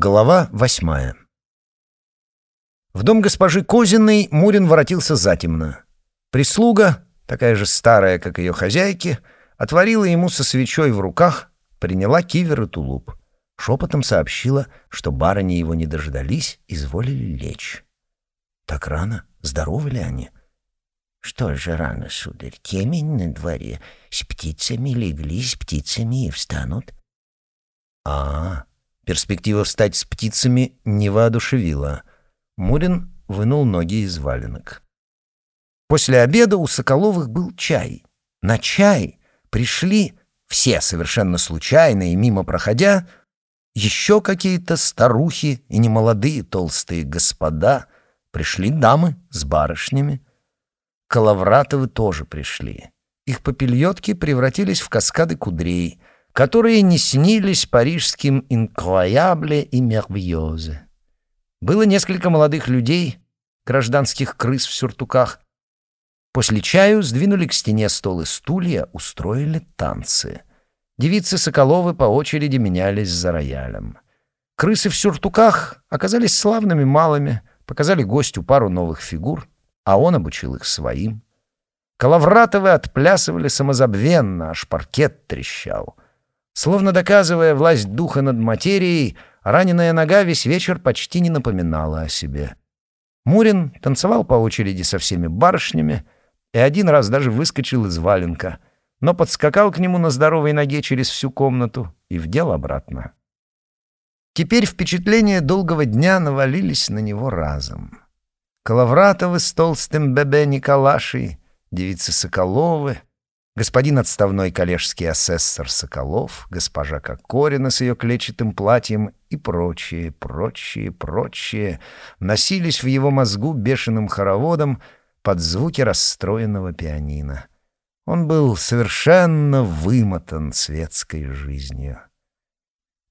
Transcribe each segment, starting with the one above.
Глава восьмая В дом госпожи Козиной Мурин воротился затемно. Прислуга, такая же старая, как ее хозяйки, отворила ему со свечой в руках, приняла кивер и тулуп. Шепотом сообщила, что барыни его не дождались, изволили лечь. Так рано? Здоровы ли они? Что же рано, сударь, темень на дворе. С птицами легли, с птицами и встанут. А, -а, -а. Перспектива встать с птицами не воодушевила. Мурин вынул ноги из валенок. После обеда у Соколовых был чай. На чай пришли все совершенно случайно и мимо проходя еще какие-то старухи и немолодые толстые господа. Пришли дамы с барышнями. Калавратовы тоже пришли. Их попельотки превратились в каскады кудрей — которые не снились парижским «инкроябле» и «мервьозе». Было несколько молодых людей, гражданских крыс в сюртуках. После чаю сдвинули к стене стол и стулья, устроили танцы. Девицы Соколовы по очереди менялись за роялем. Крысы в сюртуках оказались славными малыми, показали гостю пару новых фигур, а он обучил их своим. Калавратовы отплясывали самозабвенно, аж паркет трещал — Словно доказывая власть духа над материей, раненая нога весь вечер почти не напоминала о себе. Мурин танцевал по очереди со всеми барышнями и один раз даже выскочил из валенка, но подскакал к нему на здоровой ноге через всю комнату и вдел обратно. Теперь впечатления долгого дня навалились на него разом. Коловратовы с толстым бебе Николашей, девицы Соколовы — господин отставной коллежский асессор Соколов, госпожа Кокорина с ее клетчатым платьем и прочие, прочие, прочие носились в его мозгу бешеным хороводом под звуки расстроенного пианино. Он был совершенно вымотан светской жизнью.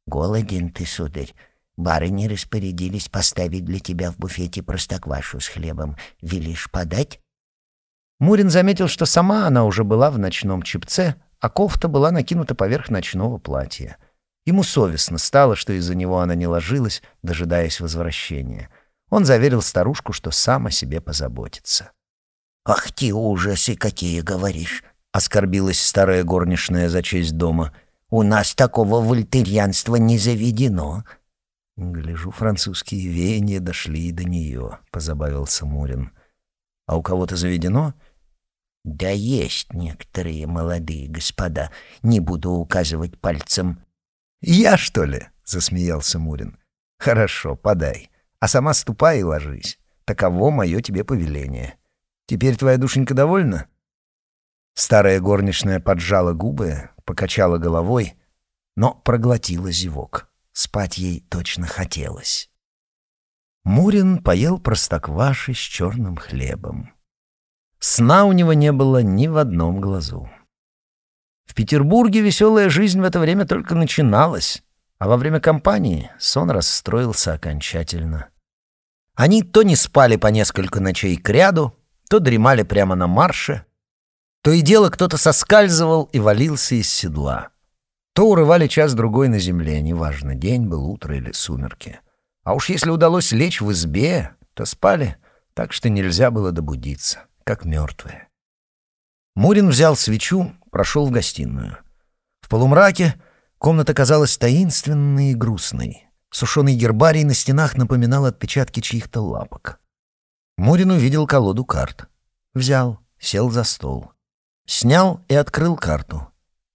«Голоден ты, сударь. Барыни распорядились поставить для тебя в буфете простоквашу с хлебом. Велишь подать?» Мурин заметил, что сама она уже была в ночном чепце, а кофта была накинута поверх ночного платья. Ему совестно стало, что из-за него она не ложилась, дожидаясь возвращения. Он заверил старушку, что сам о себе позаботится. «Ах ты ужасы какие говоришь!» — оскорбилась старая горничная за честь дома. «У нас такого вольтерьянства не заведено». «Гляжу, французские веяния дошли и до нее», — позабавился Мурин. «А у кого-то заведено?» Да есть некоторые молодые господа, не буду указывать пальцем. Я, что ли? засмеялся Мурин. Хорошо, подай. А сама ступай и ложись. Таково мое тебе повеление. Теперь твоя душенька довольна? Старая горничная поджала губы, покачала головой, но проглотила зевок. Спать ей точно хотелось. Мурин поел простокваши с черным хлебом. Сна у него не было ни в одном глазу. В Петербурге веселая жизнь в это время только начиналась, а во время кампании сон расстроился окончательно. Они то не спали по несколько ночей кряду, то дремали прямо на марше, то и дело кто-то соскальзывал и валился из седла. То урывали час-другой на земле, неважно, день был, утро или сумерки. А уж если удалось лечь в избе, то спали так, что нельзя было добудиться как мертвые. Мурин взял свечу, прошел в гостиную. В полумраке комната казалась таинственной и грустной. Сушеный гербарий на стенах напоминал отпечатки чьих-то лапок. Мурин увидел колоду карт. Взял, сел за стол. Снял и открыл карту.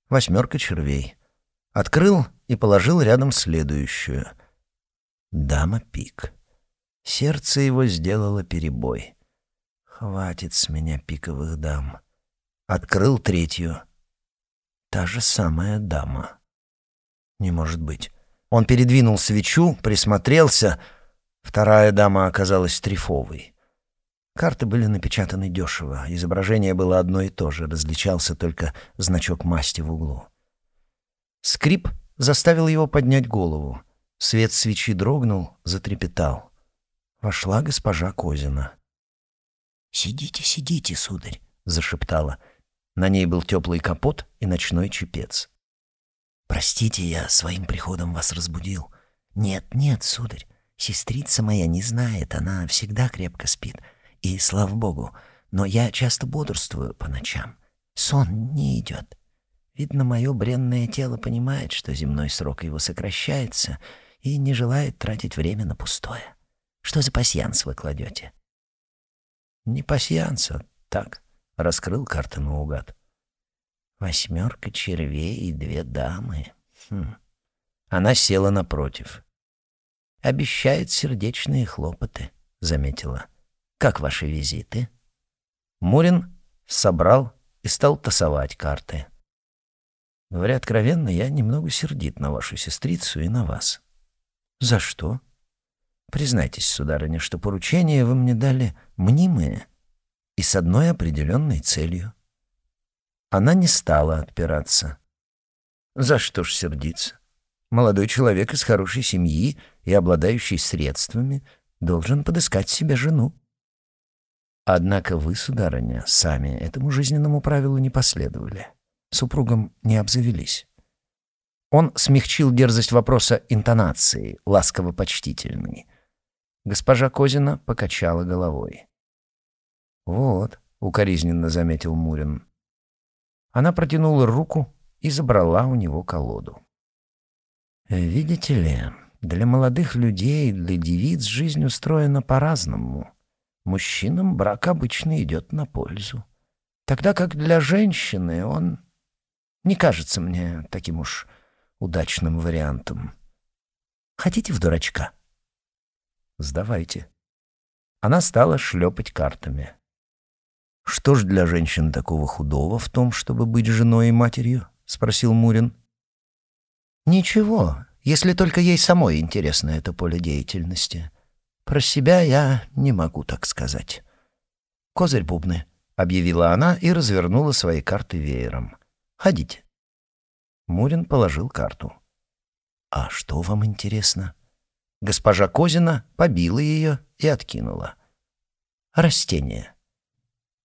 Восьмерка червей. Открыл и положил рядом следующую. Дама пик. Сердце его сделало перебой. Хватит с меня пиковых дам. Открыл третью. Та же самая дама. Не может быть. Он передвинул свечу, присмотрелся. Вторая дама оказалась трифовой. Карты были напечатаны дешево. Изображение было одно и то же, различался только значок масти в углу. Скрип заставил его поднять голову. Свет свечи дрогнул, затрепетал. Вошла госпожа Козина. «Сидите, сидите, сударь», — зашептала. На ней был теплый капот и ночной чепец. «Простите, я своим приходом вас разбудил. «Нет, нет, сударь, сестрица моя не знает, она всегда крепко спит. И, слава богу, но я часто бодрствую по ночам. Сон не идет. Видно, мое бренное тело понимает, что земной срок его сокращается и не желает тратить время на пустое. Что за пасьянс вы кладете?» «Не пасьянс, а так», — раскрыл карты наугад. «Восьмерка червей и две дамы. Хм. Она села напротив. «Обещает сердечные хлопоты», — заметила. «Как ваши визиты?» Мурин собрал и стал тасовать карты. Говоря откровенно, я немного сердит на вашу сестрицу и на вас. За что? Признайтесь, сударыня, что поручения вы мне дали мнимые и с одной определенной целью. Она не стала отпираться. За что ж сердиться? Молодой человек из хорошей семьи и обладающий средствами должен подыскать себе жену. Однако вы, сударыня, сами этому жизненному правилу не последовали. Супругом не обзавелись. Он смягчил дерзость вопроса интонацией, ласково-почтительной. Госпожа Козина покачала головой. «Вот», — укоризненно заметил Мурин. Она протянула руку и забрала у него колоду. «Видите ли, для молодых людей, для девиц жизнь устроена по-разному. Мужчинам брак обычно идет на пользу. Тогда как для женщины он не кажется мне таким уж удачным вариантом. Хотите в дурачка?» «Сдавайте». Она стала шлепать картами. «Что ж для женщин такого худого в том, чтобы быть женой и матерью?» — спросил Мурин. «Ничего, если только ей самой интересно это поле деятельности. Про себя я не могу так сказать». «Козырь бубны», — объявила она и развернула свои карты веером. «Ходите». Мурин положил карту. «А что вам интересно?» Госпожа Козина побила ее и откинула. «Растение.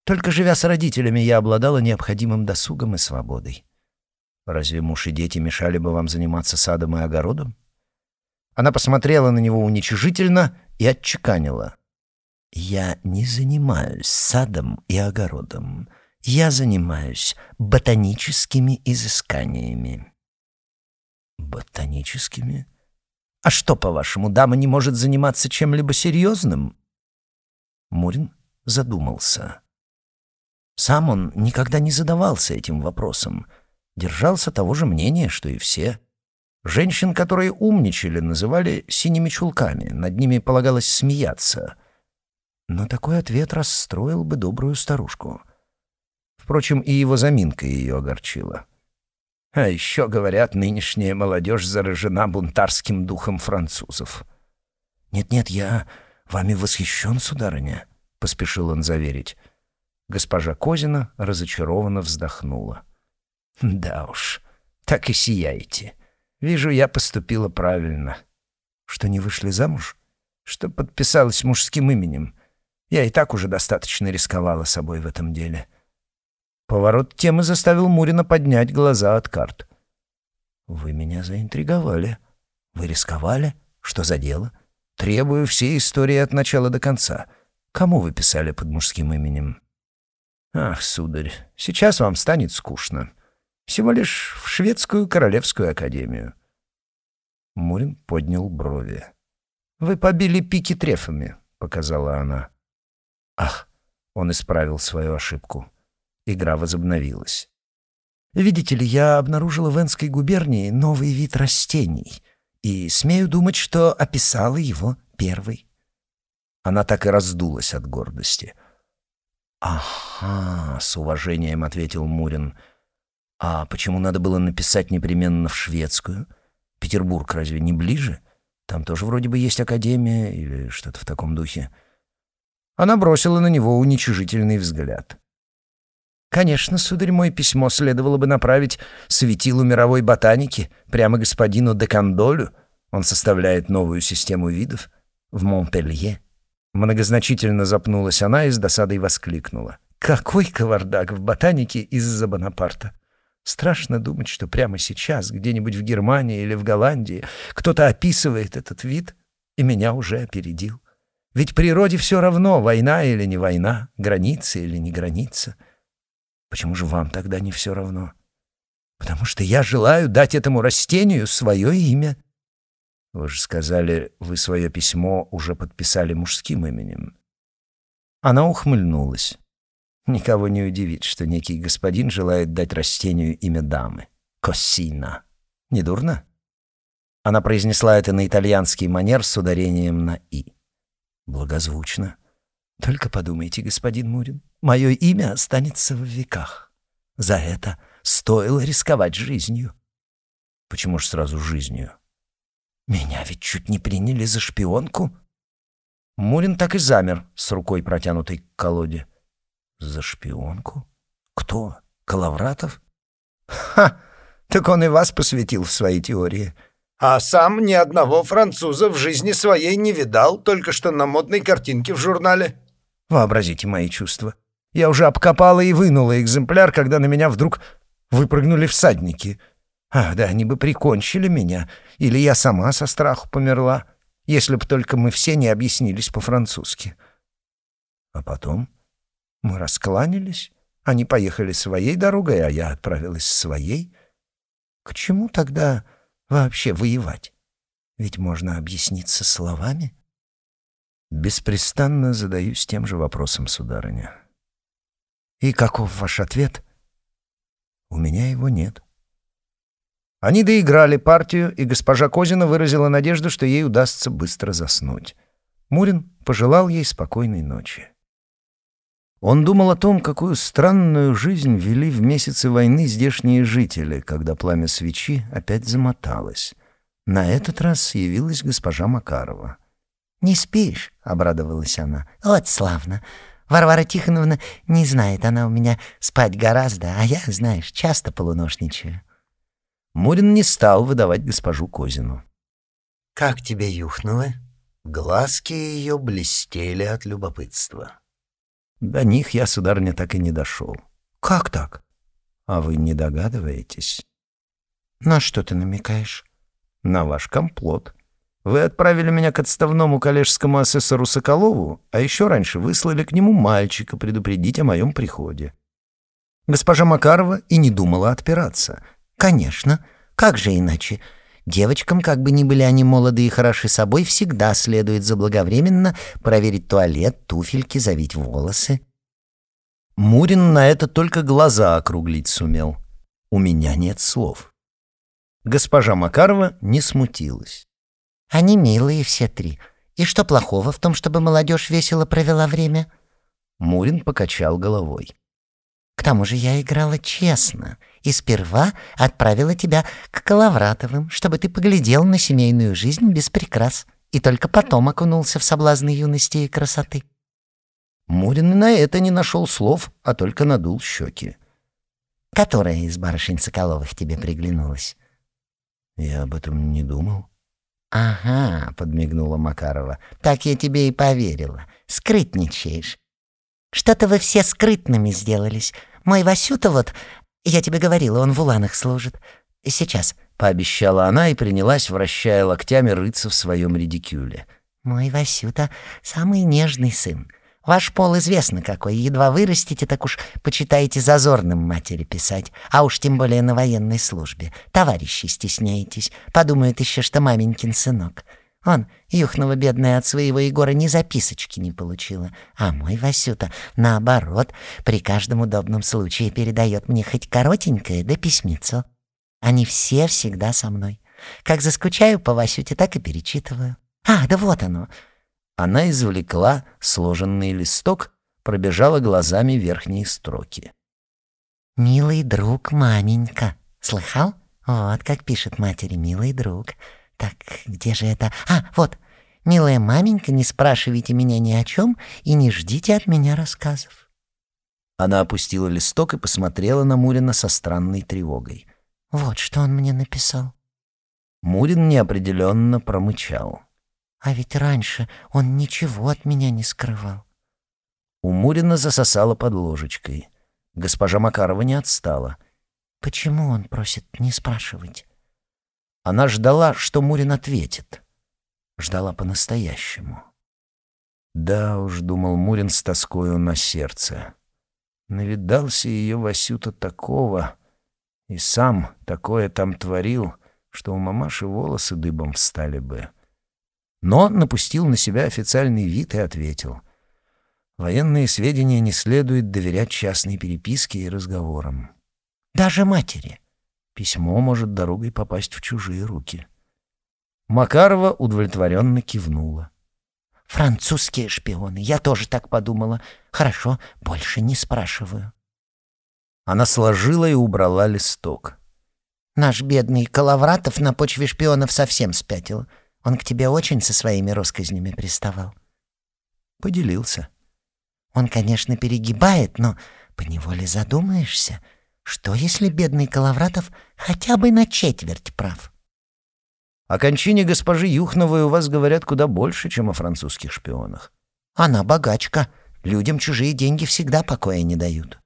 Только живя с родителями, я обладала необходимым досугом и свободой. Разве муж и дети мешали бы вам заниматься садом и огородом? Она посмотрела на него уничижительно и отчеканила. «Я не занимаюсь садом и огородом. Я занимаюсь ботаническими изысканиями». «Ботаническими? А что, по-вашему, дама не может заниматься чем-либо серьезным?» Мурин задумался. Сам он никогда не задавался этим вопросом. Держался того же мнения, что и все. Женщин, которые умничали, называли синими чулками. Над ними полагалось смеяться. Но такой ответ расстроил бы добрую старушку. Впрочем, и его заминка ее огорчила. А еще, говорят, нынешняя молодежь заражена бунтарским духом французов. «Нет-нет, я вами восхищен, сударыня», — поспешил он заверить. Госпожа Козина разочарованно вздохнула. «Да уж, так и сияете. Вижу, я поступила правильно. Что не вышли замуж? Что подписалась мужским именем? Я и так уже достаточно рисковала собой в этом деле». Поворот темы заставил Мурина поднять глаза от карт. «Вы меня заинтриговали. Вы рисковали? Что за дело? Требую все истории от начала до конца. Кому вы писали под мужским именем?» Ах, сударь, сейчас вам станет скучно. Всего лишь в шведскую королевскую академию. Мурин поднял брови. «Вы побили пики трефами», — показала она. «Ах!» — он исправил свою ошибку. Игра возобновилась. «Видите ли, я обнаружила в Энской губернии новый вид растений и смею думать, что описала его первой». Она так и раздулась от гордости — «Ага», — с уважением ответил Мурин. «А почему надо было написать непременно в шведскую? Петербург разве не ближе? Там тоже вроде бы есть академия или что-то в таком духе». Она бросила на него уничижительный взгляд. «Конечно, сударь, мой письмо следовало бы направить светилу мировой ботаники, прямо господину Декандолю. Он составляет новую систему видов в Монпелье». Многозначительно запнулась она и с досадой воскликнула. «Какой кавардак в ботанике из-за Бонапарта! Страшно думать, что прямо сейчас, где-нибудь в Германии или в Голландии, кто-то описывает этот вид и меня уже опередил. Ведь природе все равно, война или не война, граница или не граница. Почему же вам тогда не все равно? Потому что я желаю дать этому растению свое имя. Вы же сказали, вы свое письмо уже подписали мужским именем. Она ухмыльнулась. Никого не удивит, что некий господин желает дать растению имя дамы. Коссина. Недурно? Она произнесла это на итальянский манер с ударением на «и». Благозвучно. Только подумайте, господин Мурин, мое имя останется в веках. За это стоило рисковать жизнью. Почему ж сразу жизнью? Меня ведь чуть не приняли за шпионку. Мурин так и замер с рукой, протянутой к колоде. За шпионку? Кто? Коловратов? Ха! Так он и вас посвятил в свои теории. А сам ни одного француза в жизни своей не видал, только что на модной картинке в журнале. Вообразите мои чувства. Я уже обкопала и вынула экземпляр, когда на меня вдруг выпрыгнули всадники. Ах, да они бы прикончили меня, или я сама со страху померла, если б только мы все не объяснились по-французски. А потом мы раскланялись, они поехали своей дорогой, а я отправилась своей. К чему тогда вообще воевать? Ведь можно объясниться словами. Беспрестанно задаюсь тем же вопросом, сударыня. И каков ваш ответ? У меня его нет. Они доиграли партию, и госпожа Козина выразила надежду, что ей удастся быстро заснуть. Мурин пожелал ей спокойной ночи. Он думал о том, какую странную жизнь вели в месяцы войны здешние жители, когда пламя свечи опять замоталось. На этот раз явилась госпожа Макарова. «Не спишь?» — обрадовалась она. «Вот славно. Варвара Тихоновна не знает, она у меня спать гораздо, а я, знаешь, часто полуношничаю». Мурин не стал выдавать госпожу Козину. «Как тебе юхнуло?» Глазки ее блестели от любопытства. До них я, сударыня, так и не дошел. Как так? А вы не догадываетесь? На что ты намекаешь? На ваш комплот. Вы отправили меня к отставному коллежскому асессору Соколову, а еще раньше выслали к нему мальчика предупредить о моем приходе. Госпожа Макарова и не думала отпираться. Конечно. Как же иначе? Девочкам, как бы ни были они молоды и хороши собой, всегда следует заблаговременно проверить туалет, туфельки, завить волосы. Мурин на это только глаза округлить сумел. У меня нет слов. Госпожа Макарова не смутилась. Они милые все три. И что плохого в том, чтобы молодежь весело провела время? Мурин покачал головой. К тому же я играла честно и сперва отправила тебя к Коловратовым, чтобы ты поглядел на семейную жизнь без прикрас, и только потом окунулся в соблазны юности и красоты. Мурин на это не нашел слов, а только надул щеки. Которая из барышень Соколовых тебе приглянулась? Я об этом не думал. «Ага», — подмигнула Макарова, — «так я тебе и поверила. Скрытничаешь. Что-то вы все скрытными сделались. Мой Васюта вот... Я тебе говорила, он в уланах служит. Сейчас», — пообещала она и принялась, вращая локтями, рыться в своем редикюле. «Мой Васюта — самый нежный сын. Ваш пол известно какой. Едва вырастите, так уж почитаете зазорным матери писать. А уж тем более на военной службе. Товарищи стесняетесь. Подумают еще, что маменькин сынок. Он, Юхнова бедная, от своего Егора ни записочки не получила. А мой Васюта, наоборот, при каждом удобном случае передает мне хоть коротенькое, да письмецо. Они все всегда со мной. Как заскучаю по Васюте, так и перечитываю. А, да вот оно. Она извлекла сложенный листок, пробежала глазами верхние строки. «Милый друг, маменька. Слыхал? Вот как пишет матери, милый друг. Так, где же это? А, вот. Милая маменька, не спрашивайте меня ни о чем и не ждите от меня рассказов. Она опустила листок и посмотрела на Мурина со странной тревогой. Вот что он мне написал. Мурин неопределенно промычал. А ведь раньше он ничего от меня не скрывал. У Мурина засосала под ложечкой. Госпожа Макарова не отстала. Почему он просит не спрашивать? Она ждала, что Мурин ответит. Ждала по-настоящему. Да уж, думал Мурин с тоскою на сердце. Навидался ее Васюта такого, и сам такое там творил, что у мамаши волосы дыбом встали бы. Но напустил на себя официальный вид и ответил. Военные сведения не следует доверять частной переписке и разговорам. Даже матери. Письмо может дорогой попасть в чужие руки. Макарова удовлетворенно кивнула. «Французские шпионы, я тоже так подумала. Хорошо, больше не спрашиваю». Она сложила и убрала листок. «Наш бедный Коловратов на почве шпионов совсем спятил. Он к тебе очень со своими россказнями приставал». Поделился. «Он, конечно, перегибает, но поневоле задумаешься». Что, если бедный Коловратов хотя бы на четверть прав? О кончине госпожи Юхновой у вас говорят куда больше, чем о французских шпионах. Она богачка. Людям чужие деньги всегда покоя не дают.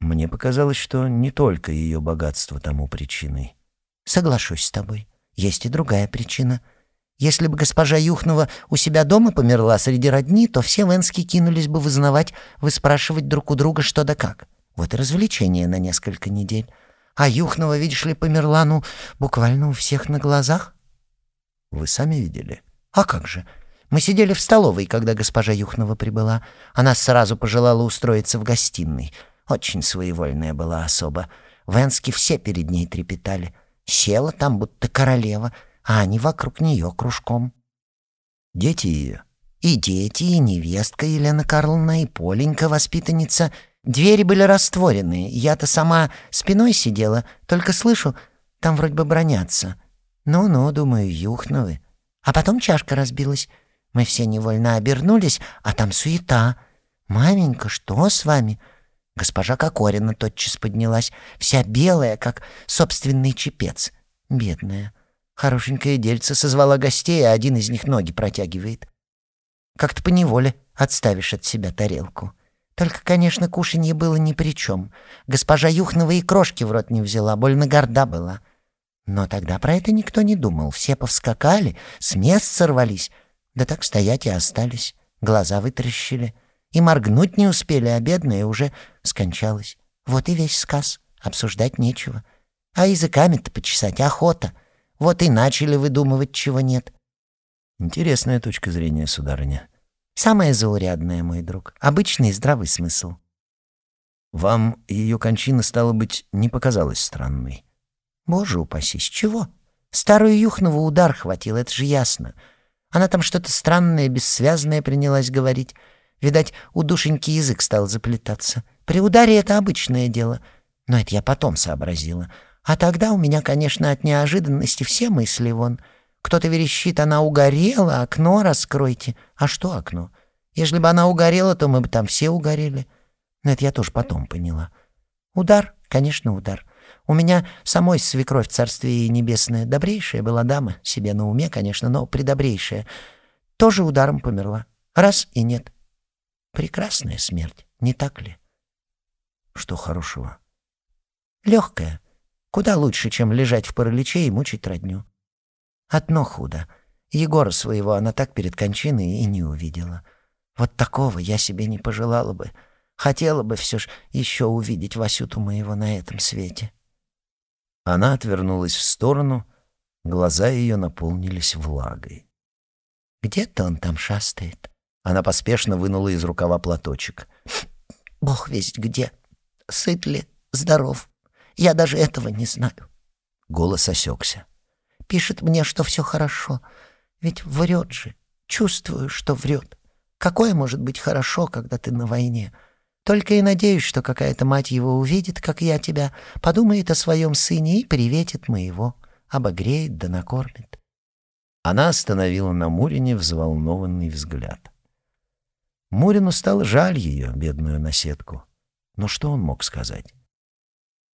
Мне показалось, что не только ее богатство тому причиной. Соглашусь с тобой. Есть и другая причина. Если бы госпожа Юхнова у себя дома померла среди родни, то все в Энске кинулись бы вызнавать, выспрашивать друг у друга что да как. Вот и развлечение на несколько недель. А Юхнова, видишь ли, померла, ну, буквально у всех на глазах. Вы сами видели? А как же? Мы сидели в столовой, когда госпожа Юхнова прибыла. Она сразу пожелала устроиться в гостиной. Очень своевольная была особа. В Энске все перед ней трепетали. Села там, будто королева, а они вокруг нее кружком. Дети ее? И дети, и невестка Елена Карловна, и Поленька, воспитанница — Двери были растворены. Я-то сама спиной сидела, только слышу, там вроде бы бронятся. Ну-ну, думаю, юхновы. А потом чашка разбилась. Мы все невольно обернулись, а там суета. «Маменька, что с вами?» Госпожа Кокорина тотчас поднялась, вся белая, как собственный чепец. Бедная. Хорошенькая дельца созвала гостей, а один из них ноги протягивает. Как-то поневоле отставишь от себя тарелку. Только, конечно, кушанье было ни при чем. Госпожа Юхнова и крошки в рот не взяла, больно горда была. Но тогда про это никто не думал. Все повскакали, с мест сорвались. Да так стоять и остались. Глаза вытаращили. И моргнуть не успели, а бедная уже скончалась. Вот и весь сказ. Обсуждать нечего. А языками-то почесать охота. Вот и начали выдумывать, чего нет. Интересная точка зрения, сударыня. Самое заурядное, мой друг. Обычный здравый смысл. Вам ее кончина, стало быть, не показалась странной? Боже упаси, с чего? Старую Юхнову удар хватил, это же ясно. Она там что-то странное, бессвязное принялась говорить. Видать, у душеньки язык стал заплетаться. При ударе это обычное дело. Но это я потом сообразила. А тогда у меня, конечно, от неожиданности все мысли вон — кто-то верещит, она угорела, окно раскройте. А что окно? Если бы она угорела, то мы бы там все угорели. Но это я тоже потом поняла. Удар, конечно, удар. У меня самой свекровь царствие небесное. Добрейшая была дама, себе на уме, конечно, но предобрейшая. Тоже ударом померла. Раз и нет. Прекрасная смерть, не так ли? Что хорошего? Легкая. Куда лучше, чем лежать в параличе и мучить родню. Одно худо. Егора своего она так перед кончиной и не увидела. Вот такого я себе не пожелала бы. Хотела бы все ж еще увидеть Васюту моего на этом свете. Она отвернулась в сторону, глаза ее наполнились влагой. «Где-то он там шастает». Она поспешно вынула из рукава платочек. «Бог весть где. Сыт ли, здоров. Я даже этого не знаю». Голос осекся. Пишет мне, что все хорошо. Ведь врет же. Чувствую, что врет. Какое может быть хорошо, когда ты на войне? Только и надеюсь, что какая-то мать его увидит, как я тебя, подумает о своем сыне и приветит моего, обогреет да накормит. Она остановила на Мурине взволнованный взгляд. Мурину стало жаль ее, бедную наседку. Но что он мог сказать?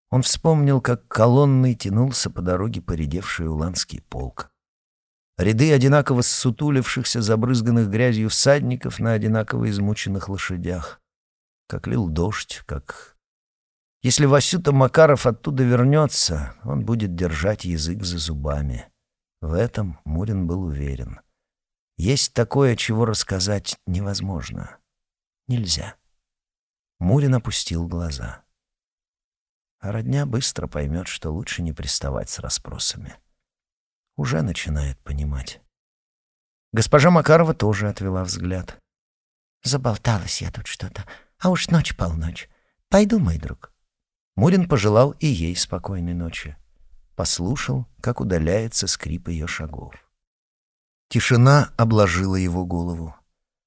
Он вспомнил, как колонной тянулся по дороге поредевший уланский полк. Ряды одинаково ссутулившихся, забрызганных грязью всадников на одинаково измученных лошадях. Как лил дождь, как Если Васюта Макаров оттуда вернется, он будет держать язык за зубами. В этом Мурин был уверен. Есть такое, чего рассказать невозможно. Нельзя. Мурин опустил глаза. А родня быстро поймет, что лучше не приставать с расспросами. Уже начинает понимать. Госпожа Макарова тоже отвела взгляд. «Заболталась я тут что-то, а уж ночь полночь. Пойду, мой друг». Мурин пожелал и ей спокойной ночи. Послушал, как удаляется скрип ее шагов. Тишина обложила его голову.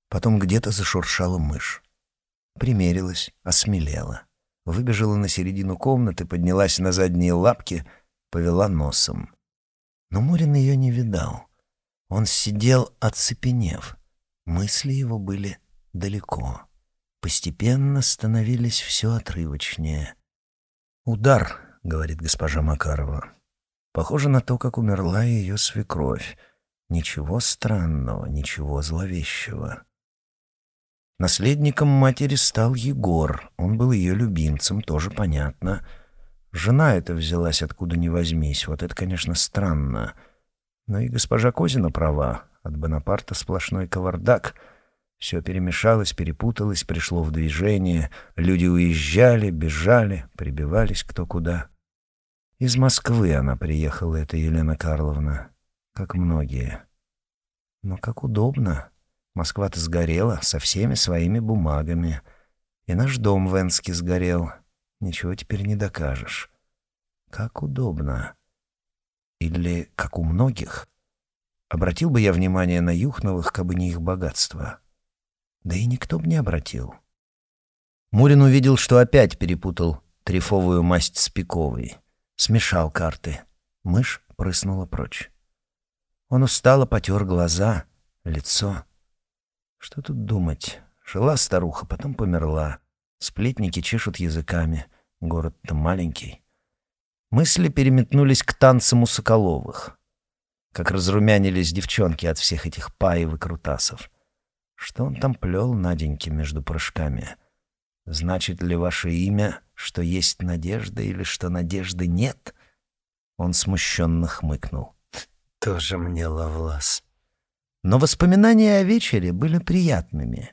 Потом где-то зашуршала мышь. Примерилась, осмелела. Выбежала на середину комнаты, поднялась на задние лапки, повела носом. Но Мурин ее не видал. Он сидел, оцепенев. Мысли его были далеко. Постепенно становились все отрывочнее. «Удар», — говорит госпожа Макарова. «Похоже на то, как умерла ее свекровь. Ничего странного, ничего зловещего». Наследником матери стал Егор. Он был ее любимцем, тоже понятно. Жена эта взялась откуда ни возьмись. Вот это, конечно, странно. Но и госпожа Козина права. От Бонапарта сплошной кавардак. Все перемешалось, перепуталось, пришло в движение. Люди уезжали, бежали, прибивались кто куда. Из Москвы она приехала, эта Елена Карловна, как многие. Но как удобно. Москва-то сгорела со всеми своими бумагами. И наш дом в Энске сгорел. Ничего теперь не докажешь. Как удобно. Или как у многих. Обратил бы я внимание на Юхновых, кабы не их богатство. Да и никто бы не обратил. Мурин увидел, что опять перепутал трефовую масть с пиковой. Смешал карты. Мышь прыснула прочь. Он устало потер глаза, лицо. Что тут думать? Жила старуха, потом померла. Сплетники чешут языками. Город-то маленький. Мысли переметнулись к танцам у Соколовых. Как разрумянились девчонки от всех этих паев и крутасов. Что он там плел, Наденьке, между прыжками? Значит ли ваше имя, что есть надежда или что надежды нет? Он смущенно хмыкнул. Тоже мне Лавлас. Но воспоминания о вечере были приятными.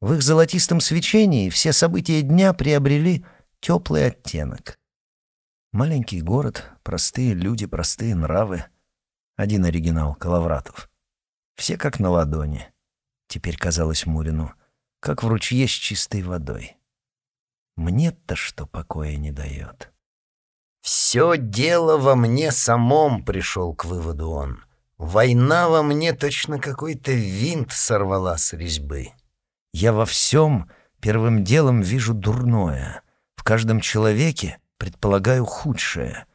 В их золотистом свечении все события дня приобрели теплый оттенок. Маленький город, простые люди, простые нравы. Один оригинал, Калавратов. Все как на ладони. Теперь казалось Мурину, как в ручье с чистой водой. Мне-то что покоя не дает. «Все дело во мне самом», — пришел к выводу он. «Война во мне точно какой-то винт сорвала с резьбы». «Я во всем первым делом вижу дурное. В каждом человеке Предполагаю, худшее.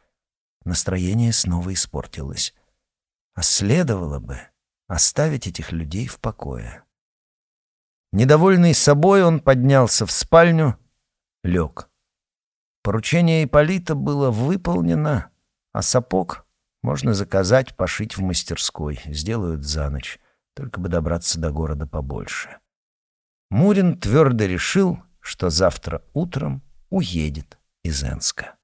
Настроение снова испортилось. А следовало бы оставить этих людей в покое. Недовольный собой, он поднялся в спальню, лег. Поручение Ипполита было выполнено, а сапог можно заказать, пошить в мастерской. Сделают за ночь, только бы добраться до города побольше. Мурин твердо решил, что завтра утром уедет из Энска.